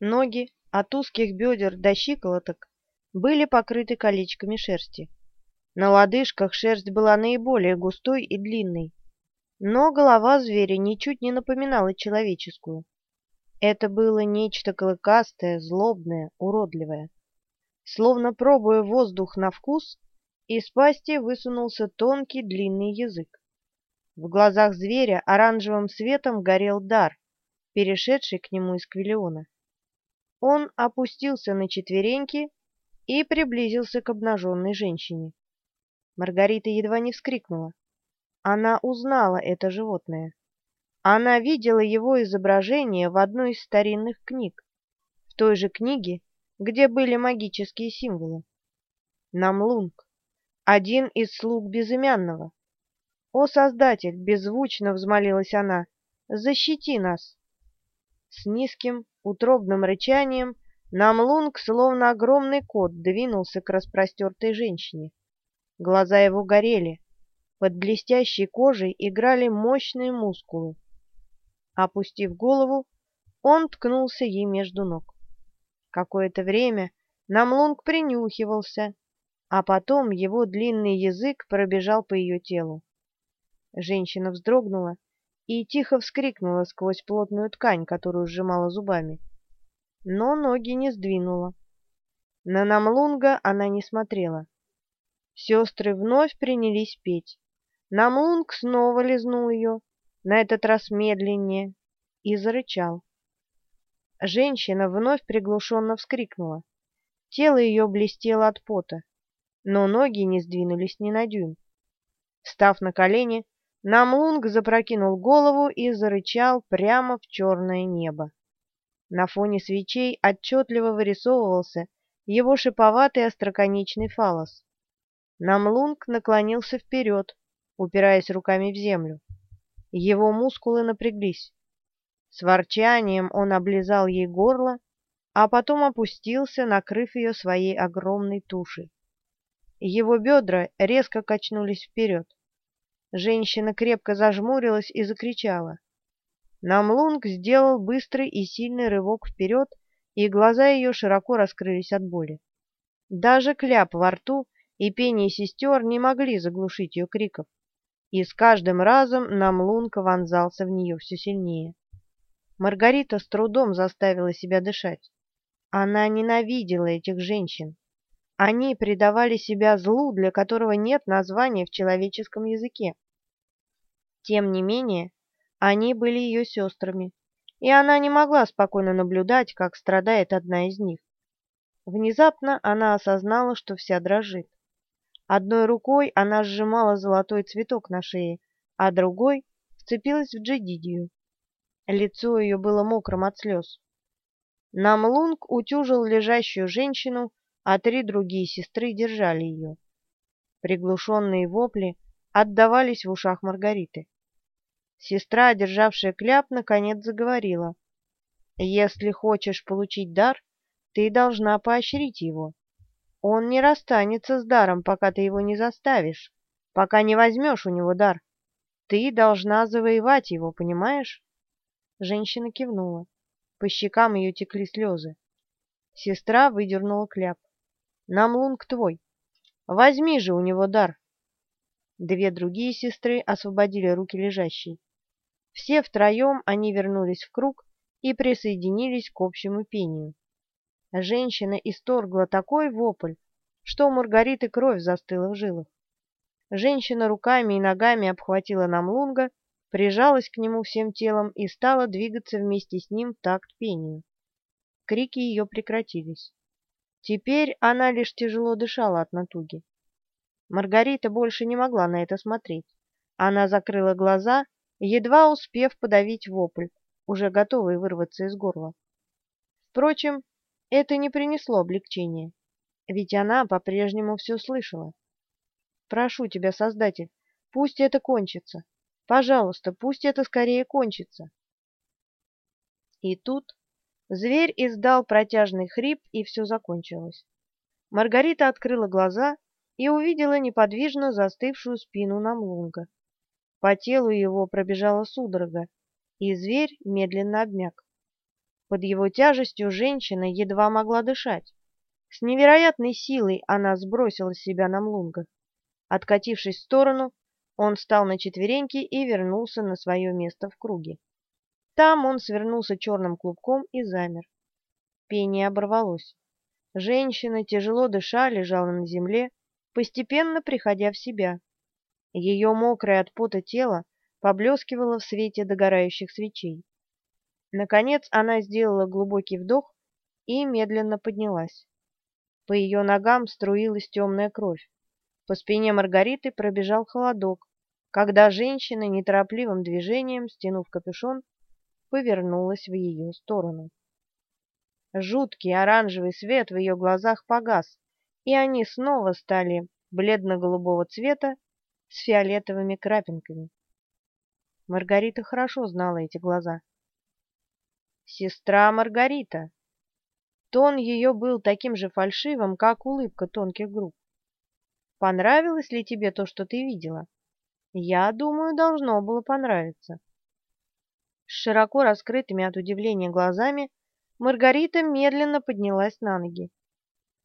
Ноги от узких бедер до щиколоток были покрыты колечками шерсти. На лодыжках шерсть была наиболее густой и длинной, но голова зверя ничуть не напоминала человеческую. Это было нечто клыкастое, злобное, уродливое. Словно пробуя воздух на вкус, из пасти высунулся тонкий длинный язык. В глазах зверя оранжевым светом горел дар, перешедший к нему из Квиллиона. Он опустился на четвереньки и приблизился к обнаженной женщине. Маргарита едва не вскрикнула. Она узнала это животное. Она видела его изображение в одной из старинных книг, в той же книге, где были магические символы. Намлунг, один из слуг безымянного. «О, Создатель!» — беззвучно взмолилась она. «Защити нас!» С низким, утробным рычанием Намлунг, словно огромный кот, двинулся к распростертой женщине. Глаза его горели. Под блестящей кожей играли мощные мускулы. Опустив голову, он ткнулся ей между ног. Какое-то время Намлунг принюхивался, а потом его длинный язык пробежал по ее телу. Женщина вздрогнула и тихо вскрикнула сквозь плотную ткань, которую сжимала зубами. Но ноги не сдвинула. На Намлунга она не смотрела. Сестры вновь принялись петь. Намлунг снова лизнул ее, на этот раз медленнее, и зарычал. Женщина вновь приглушенно вскрикнула. Тело ее блестело от пота, но ноги не сдвинулись ни на дюйм. Встав на колени, Намлунг запрокинул голову и зарычал прямо в черное небо. На фоне свечей отчетливо вырисовывался его шиповатый остроконечный фалос. Намлунг наклонился вперед, упираясь руками в землю. Его мускулы напряглись. С ворчанием он облизал ей горло, а потом опустился, накрыв ее своей огромной тушей. Его бедра резко качнулись вперед. Женщина крепко зажмурилась и закричала. Намлунг сделал быстрый и сильный рывок вперед, и глаза ее широко раскрылись от боли. Даже кляп во рту и пение сестер не могли заглушить ее криков, и с каждым разом Намлунг вонзался в нее все сильнее. Маргарита с трудом заставила себя дышать. Она ненавидела этих женщин. Они предавали себя злу, для которого нет названия в человеческом языке. Тем не менее, они были ее сестрами, и она не могла спокойно наблюдать, как страдает одна из них. Внезапно она осознала, что вся дрожит. Одной рукой она сжимала золотой цветок на шее, а другой вцепилась в Джедидию. Лицо ее было мокрым от слез. Намлунг утюжил лежащую женщину, а три другие сестры держали ее. Приглушенные вопли отдавались в ушах Маргариты. Сестра, державшая кляп, наконец заговорила. «Если хочешь получить дар, ты должна поощрить его. Он не расстанется с даром, пока ты его не заставишь, пока не возьмешь у него дар. Ты должна завоевать его, понимаешь?» Женщина кивнула. По щекам ее текли слезы. Сестра выдернула кляп. Намлунг твой. Возьми же у него дар. Две другие сестры освободили руки лежащей. Все втроем они вернулись в круг и присоединились к общему пению. Женщина исторгла такой вопль, что у Маргариты кровь застыла в жилах. Женщина руками и ногами обхватила Намлунга, прижалась к нему всем телом и стала двигаться вместе с ним в такт пению. Крики ее прекратились. Теперь она лишь тяжело дышала от натуги. Маргарита больше не могла на это смотреть. Она закрыла глаза, едва успев подавить вопль, уже готовый вырваться из горла. Впрочем, это не принесло облегчения, ведь она по-прежнему все слышала. «Прошу тебя, Создатель, пусть это кончится. Пожалуйста, пусть это скорее кончится». И тут Зверь издал протяжный хрип, и все закончилось. Маргарита открыла глаза и увидела неподвижно застывшую спину Намлунга. По телу его пробежала судорога, и зверь медленно обмяк. Под его тяжестью женщина едва могла дышать. С невероятной силой она сбросила с себя Намлунга. Откатившись в сторону, он встал на четвереньки и вернулся на свое место в круге. Там он свернулся черным клубком и замер. Пение оборвалось. Женщина, тяжело дыша, лежала на земле, постепенно приходя в себя. Ее мокрое от пота тело поблескивало в свете догорающих свечей. Наконец она сделала глубокий вдох и медленно поднялась. По ее ногам струилась темная кровь. По спине Маргариты пробежал холодок, когда женщина неторопливым движением, стянув капюшон, повернулась в ее сторону. Жуткий оранжевый свет в ее глазах погас, и они снова стали бледно-голубого цвета с фиолетовыми крапинками. Маргарита хорошо знала эти глаза. «Сестра Маргарита!» Тон ее был таким же фальшивым, как улыбка тонких губ. «Понравилось ли тебе то, что ты видела?» «Я думаю, должно было понравиться». С широко раскрытыми от удивления глазами Маргарита медленно поднялась на ноги.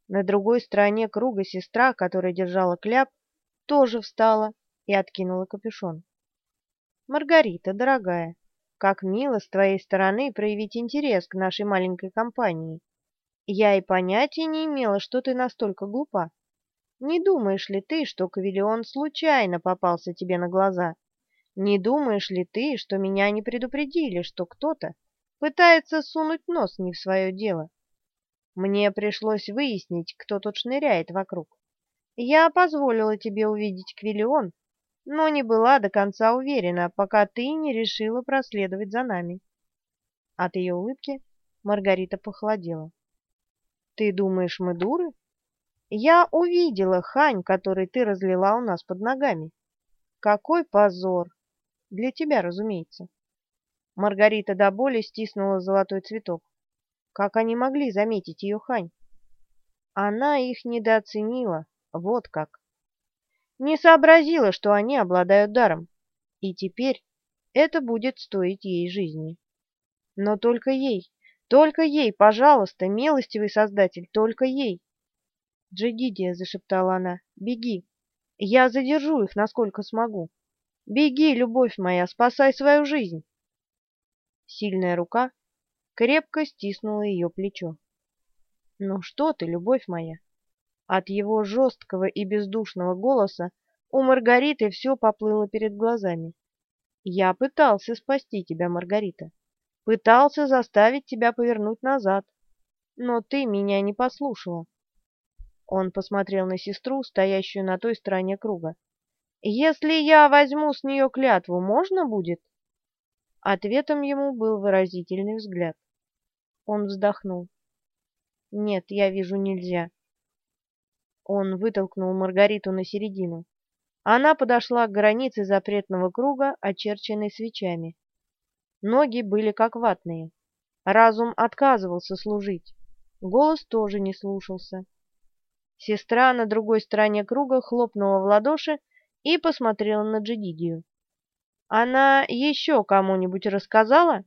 На другой стороне круга сестра, которая держала кляп, тоже встала и откинула капюшон. «Маргарита, дорогая, как мило с твоей стороны проявить интерес к нашей маленькой компании. Я и понятия не имела, что ты настолько глупа. Не думаешь ли ты, что Кавиллион случайно попался тебе на глаза? Не думаешь ли ты, что меня не предупредили, что кто-то пытается сунуть нос не в свое дело? Мне пришлось выяснить, кто тут шныряет вокруг. Я позволила тебе увидеть Квиллион, но не была до конца уверена, пока ты не решила проследовать за нами. От ее улыбки Маргарита похолодела. Ты думаешь, мы дуры? Я увидела хань, который ты разлила у нас под ногами. Какой позор! Для тебя, разумеется. Маргарита до боли стиснула золотой цветок. Как они могли заметить ее хань? Она их недооценила, вот как. Не сообразила, что они обладают даром. И теперь это будет стоить ей жизни. Но только ей, только ей, пожалуйста, милостивый создатель, только ей. Джедидия, зашептала она, беги. Я задержу их, насколько смогу. Беги, любовь моя, спасай свою жизнь. Сильная рука крепко стиснула ее плечо. Ну что ты, любовь моя? От его жесткого и бездушного голоса у Маргариты все поплыло перед глазами. Я пытался спасти тебя, Маргарита. Пытался заставить тебя повернуть назад, но ты меня не послушала. Он посмотрел на сестру, стоящую на той стороне круга. «Если я возьму с нее клятву, можно будет?» Ответом ему был выразительный взгляд. Он вздохнул. «Нет, я вижу, нельзя». Он вытолкнул Маргариту на середину. Она подошла к границе запретного круга, очерченной свечами. Ноги были как ватные. Разум отказывался служить. Голос тоже не слушался. Сестра на другой стороне круга хлопнула в ладоши и посмотрела на Джедидию. «Она еще кому-нибудь рассказала?»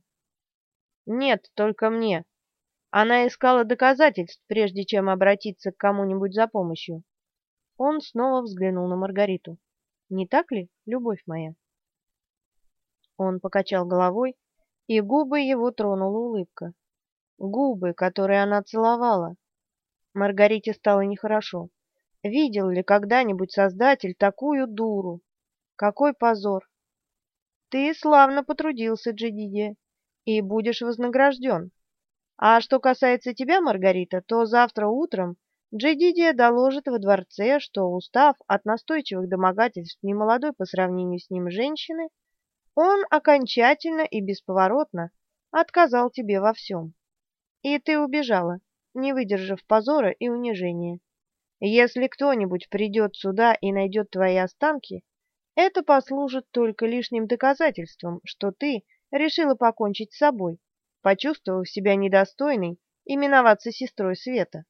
«Нет, только мне. Она искала доказательств, прежде чем обратиться к кому-нибудь за помощью». Он снова взглянул на Маргариту. «Не так ли, любовь моя?» Он покачал головой и губы его тронула улыбка. Губы, которые она целовала. Маргарите стало нехорошо. Видел ли когда-нибудь Создатель такую дуру? Какой позор! Ты славно потрудился, Джедидия, и будешь вознагражден. А что касается тебя, Маргарита, то завтра утром Джедидия доложит во дворце, что, устав от настойчивых домогательств немолодой по сравнению с ним женщины, он окончательно и бесповоротно отказал тебе во всем. И ты убежала, не выдержав позора и унижения. Если кто-нибудь придет сюда и найдет твои останки, это послужит только лишним доказательством, что ты решила покончить с собой, почувствовав себя недостойной именоваться сестрой Света.